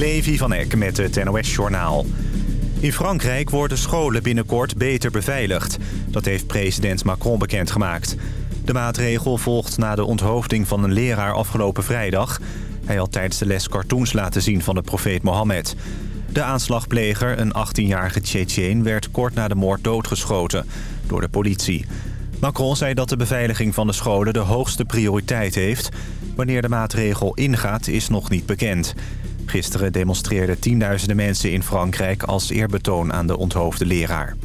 Levi van Eck met het NOS-journaal. In Frankrijk worden scholen binnenkort beter beveiligd. Dat heeft president Macron bekendgemaakt. De maatregel volgt na de onthoofding van een leraar afgelopen vrijdag. Hij had tijdens de les cartoons laten zien van de profeet Mohammed. De aanslagpleger, een 18-jarige Tsjetsjeen, werd kort na de moord doodgeschoten door de politie. Macron zei dat de beveiliging van de scholen de hoogste prioriteit heeft. Wanneer de maatregel ingaat is nog niet bekend. Gisteren demonstreerden tienduizenden mensen in Frankrijk als eerbetoon aan de onthoofde leraar.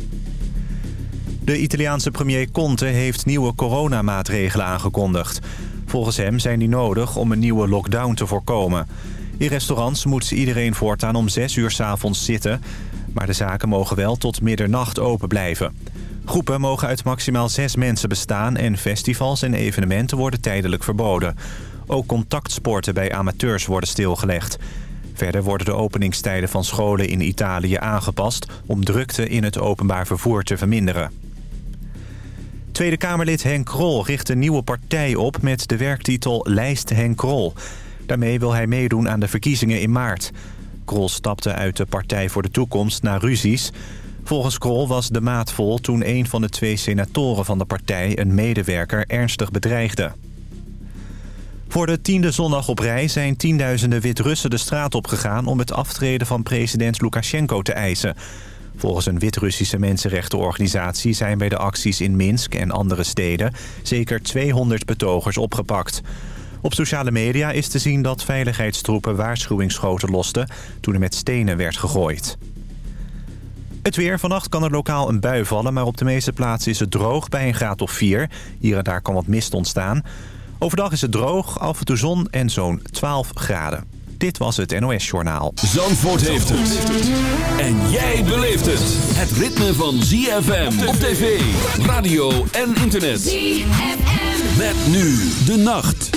De Italiaanse premier Conte heeft nieuwe coronamaatregelen aangekondigd. Volgens hem zijn die nodig om een nieuwe lockdown te voorkomen. In restaurants moet iedereen voortaan om 6 uur s avonds zitten... maar de zaken mogen wel tot middernacht open blijven. Groepen mogen uit maximaal zes mensen bestaan... en festivals en evenementen worden tijdelijk verboden. Ook contactsporten bij amateurs worden stilgelegd. Verder worden de openingstijden van scholen in Italië aangepast... om drukte in het openbaar vervoer te verminderen. Tweede Kamerlid Henk Krol richt een nieuwe partij op... met de werktitel Lijst Henk Krol. Daarmee wil hij meedoen aan de verkiezingen in maart. Krol stapte uit de Partij voor de Toekomst naar ruzies... Volgens Krol was de maat vol toen een van de twee senatoren van de partij... een medewerker ernstig bedreigde. Voor de tiende zondag op rij zijn tienduizenden Wit-Russen de straat opgegaan... om het aftreden van president Lukashenko te eisen. Volgens een Wit-Russische mensenrechtenorganisatie zijn bij de acties in Minsk en andere steden... zeker 200 betogers opgepakt. Op sociale media is te zien dat veiligheidstroepen waarschuwingsschoten losten... toen er met stenen werd gegooid. Het weer. Vannacht kan er lokaal een bui vallen, maar op de meeste plaatsen is het droog bij een graad of 4. Hier en daar kan wat mist ontstaan. Overdag is het droog, af en toe zon en zo'n 12 graden. Dit was het NOS Journaal. Zandvoort heeft het. En jij beleeft het. Het ritme van ZFM op tv, radio en internet. ZFM. Met nu de nacht.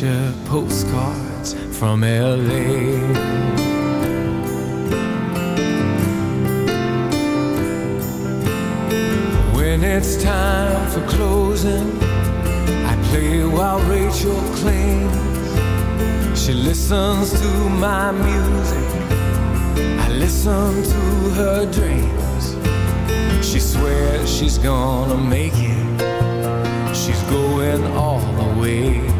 Picture postcards from LA. When it's time for closing, I play while Rachel cleans. She listens to my music, I listen to her dreams. She swears she's gonna make it, she's going all the way.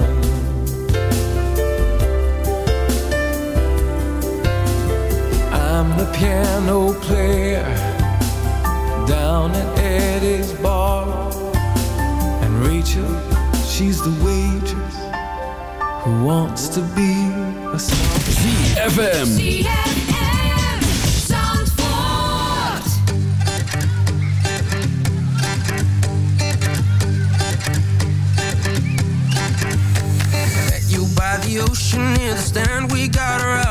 I'm the piano player down at Eddie's bar. And Rachel, she's the waitress who wants to be a star. ZFM. the ocean near the stand, we got our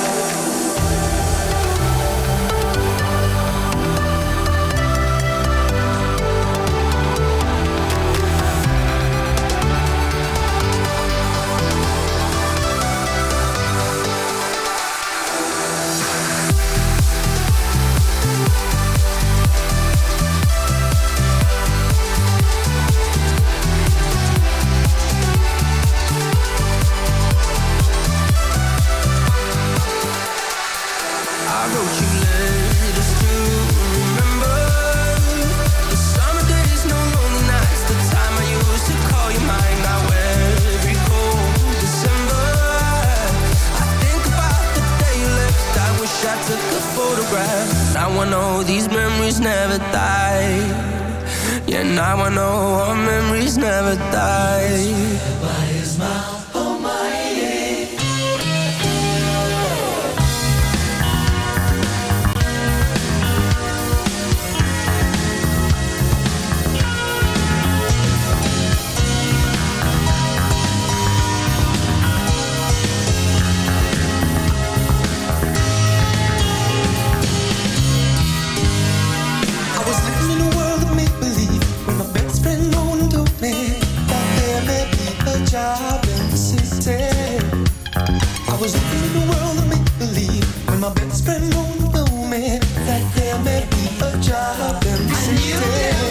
know these memories never die. Yeah, now I know our memories never die. By his mouth. was living in a world of make believe when my best friend won't know me that there may be a job in new city.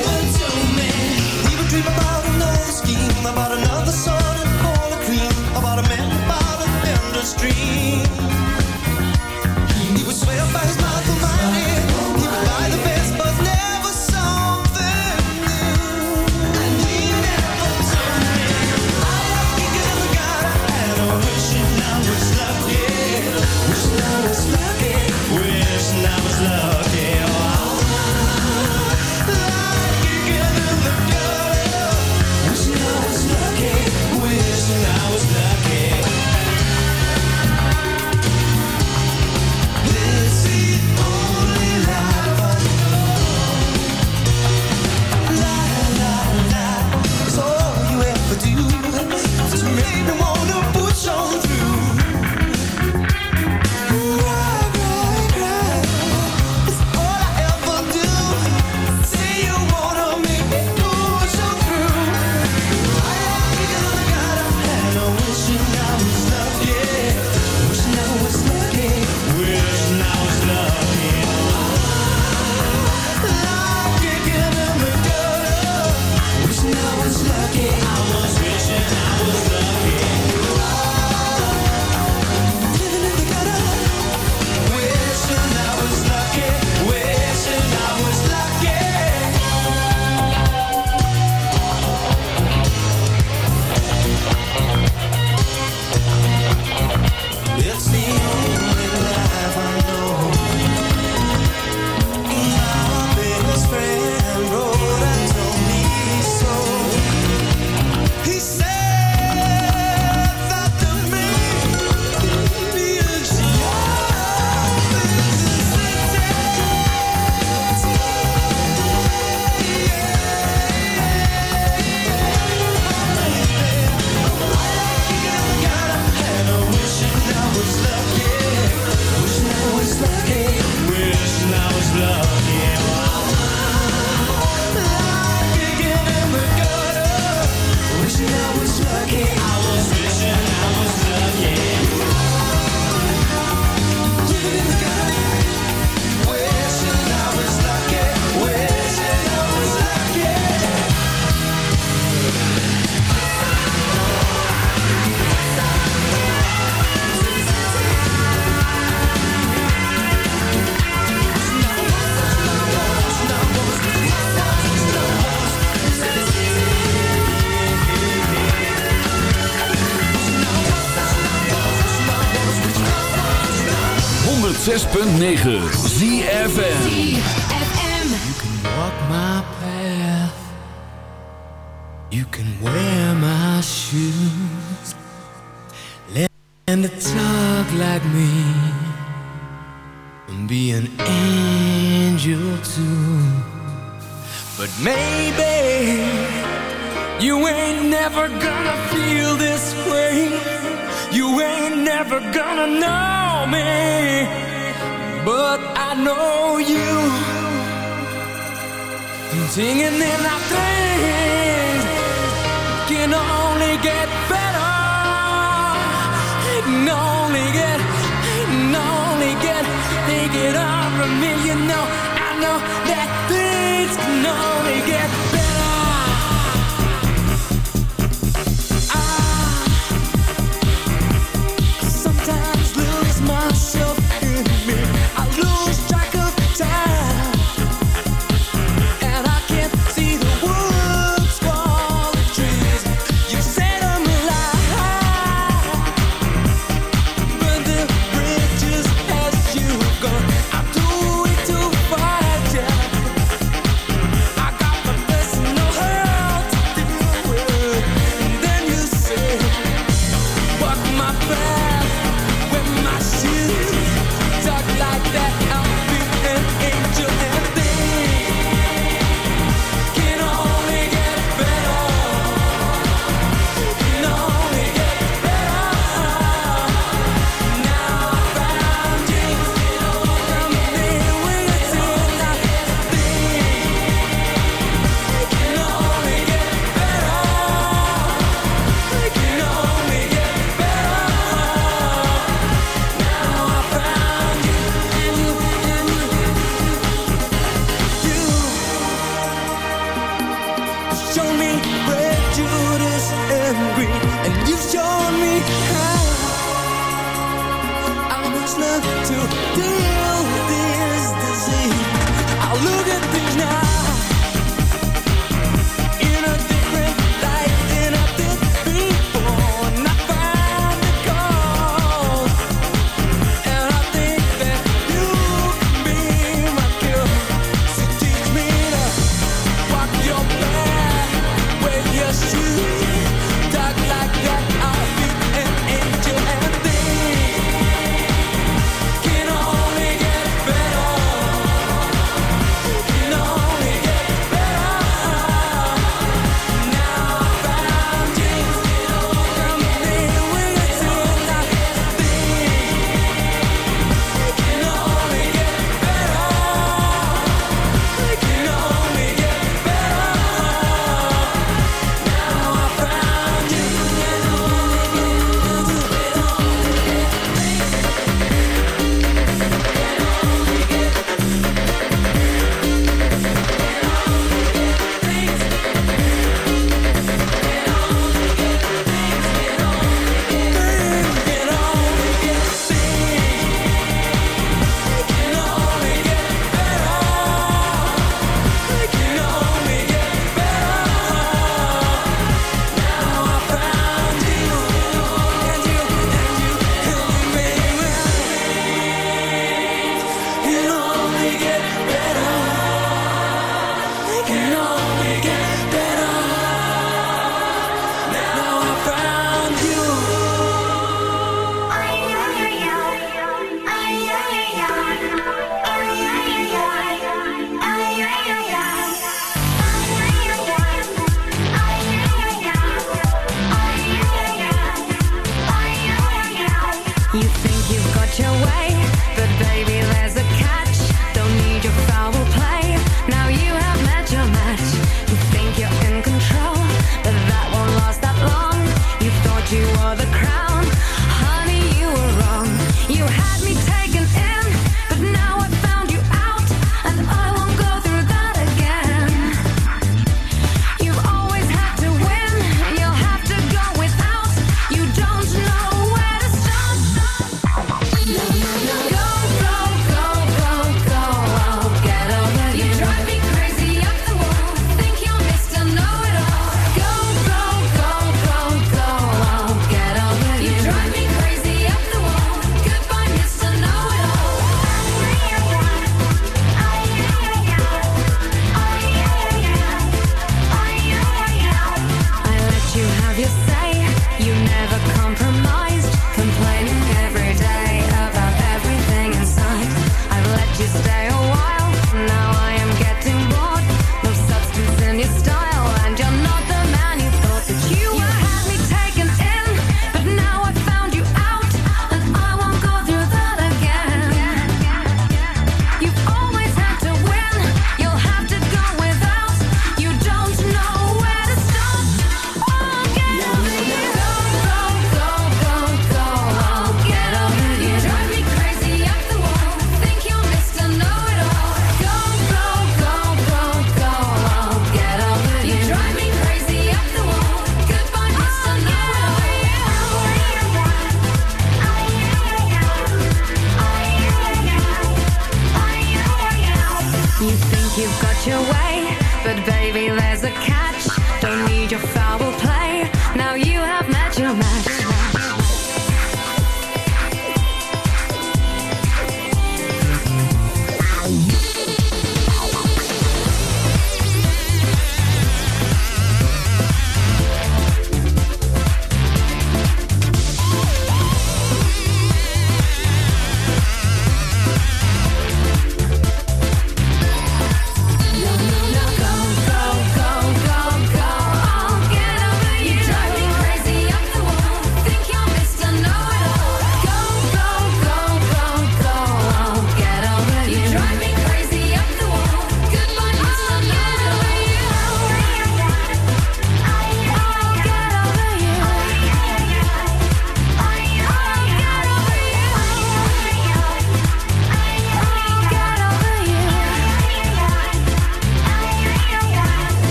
9. get from me, you know I know that things can only get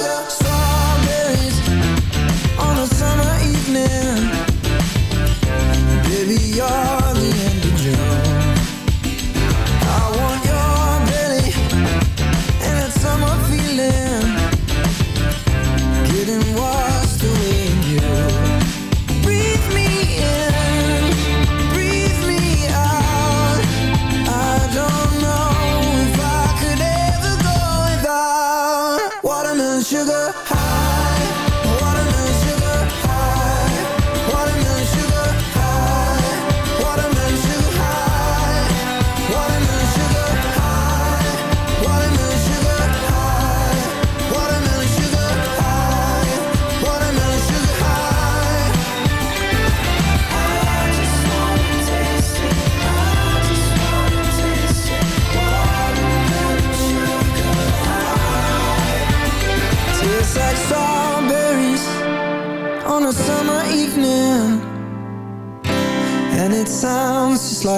love.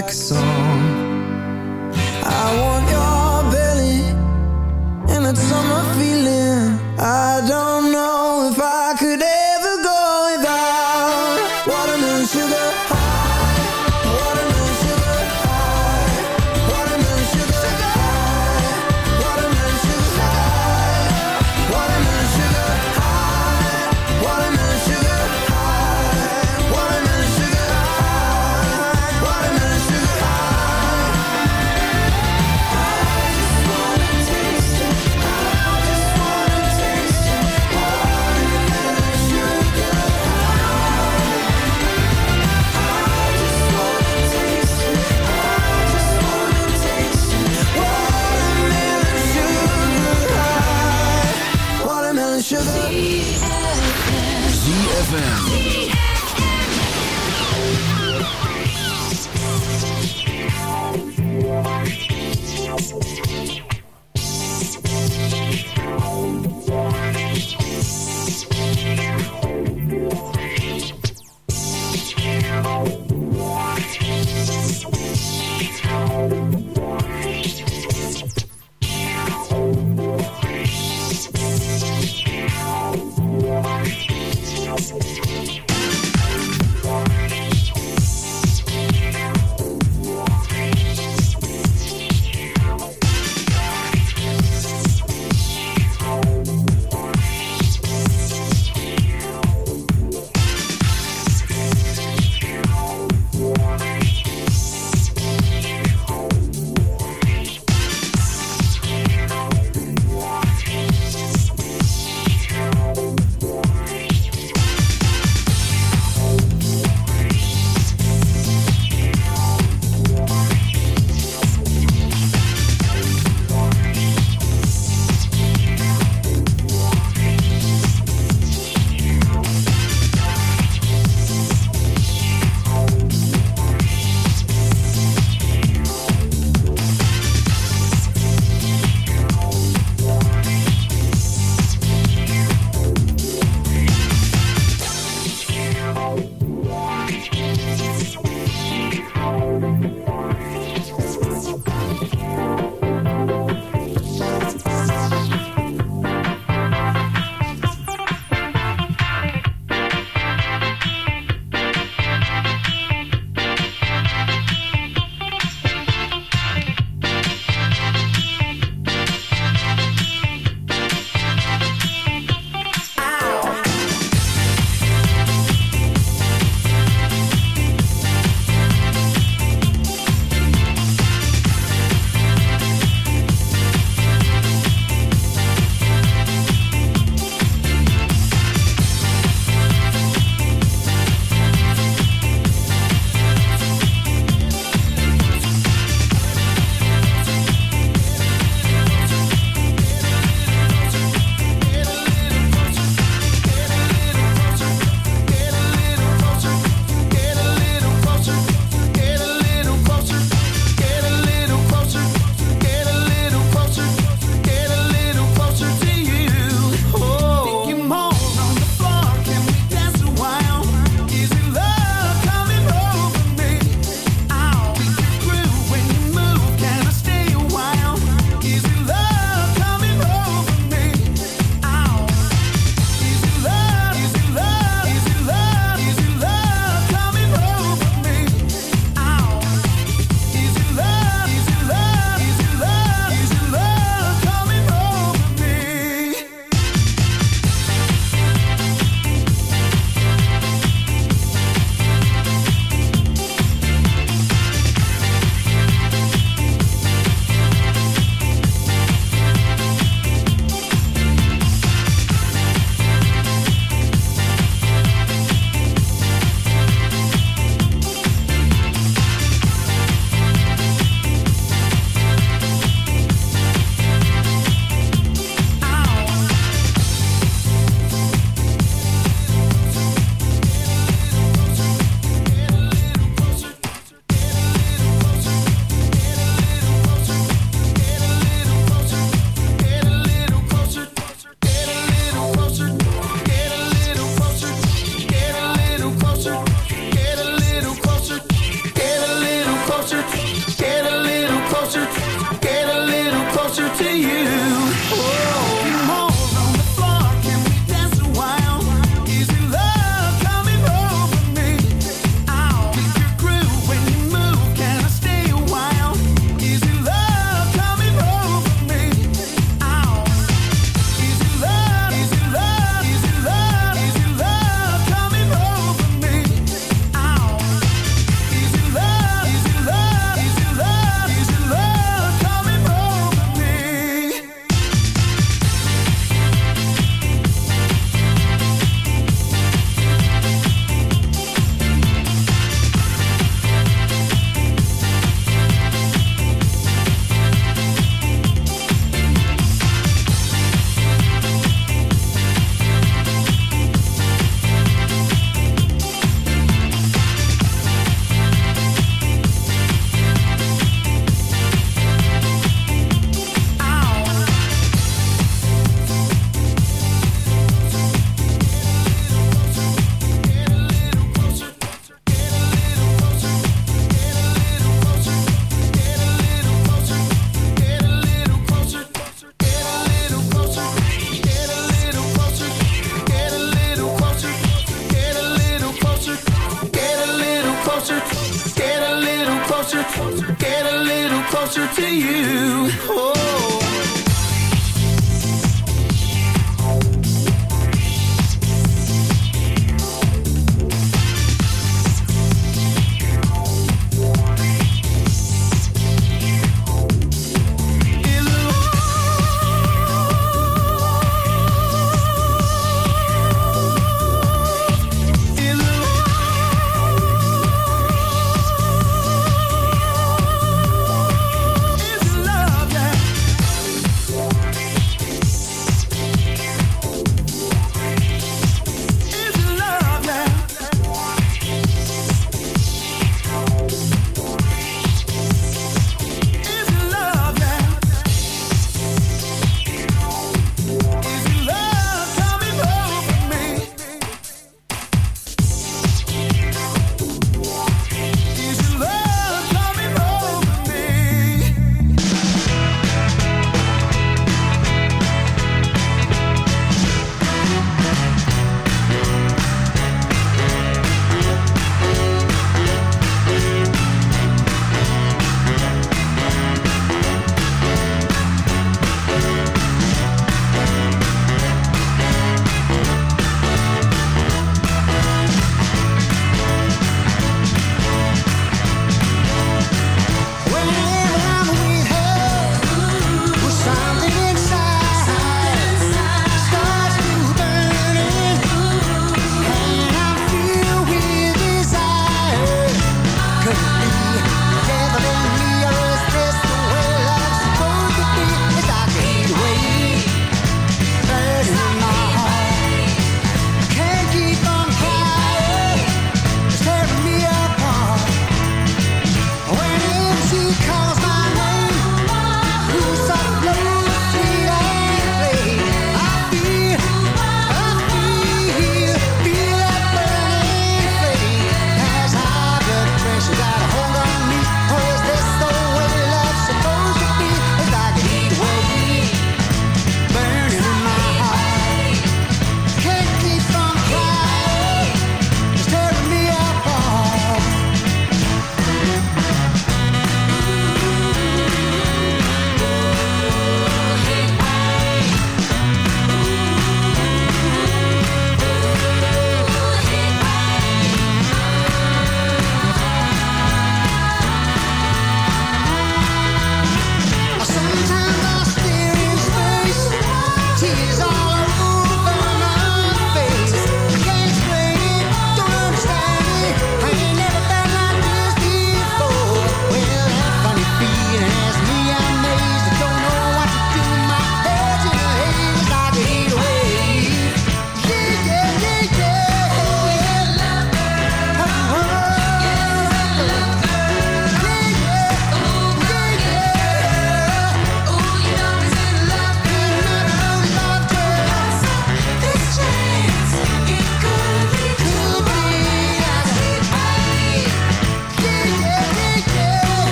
like a song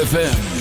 ZFM.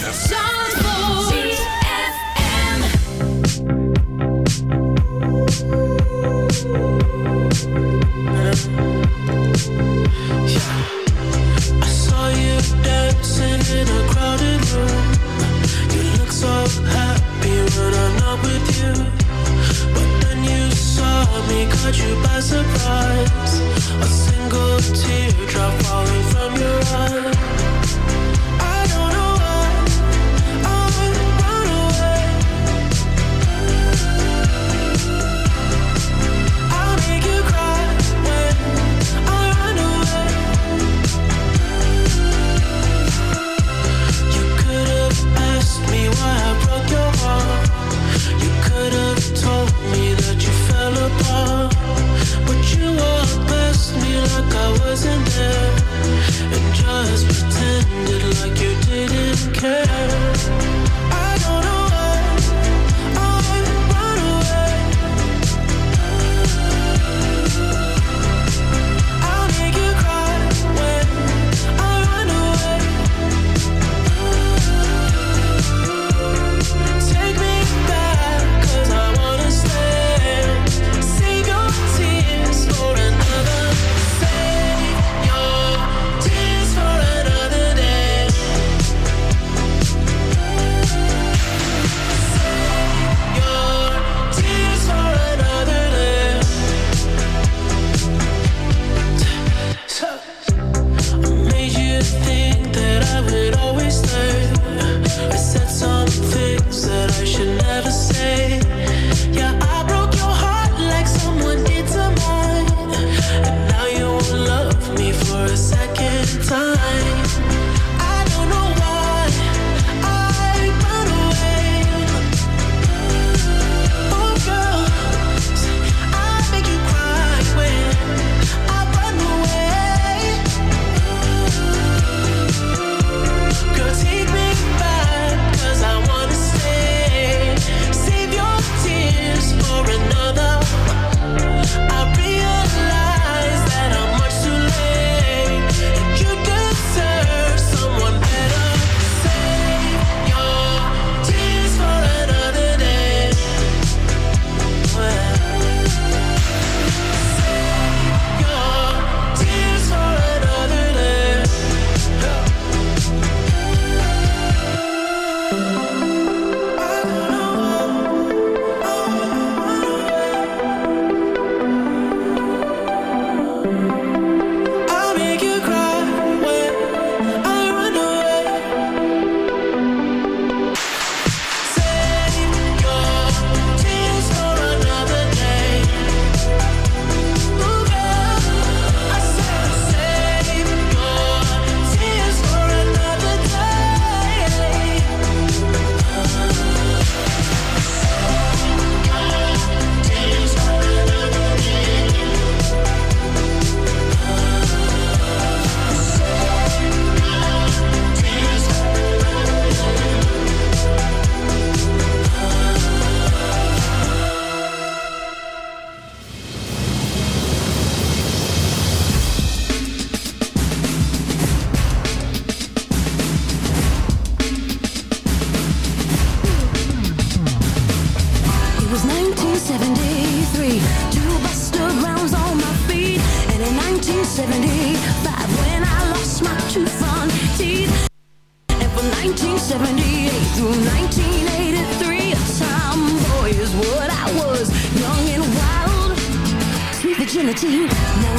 to. No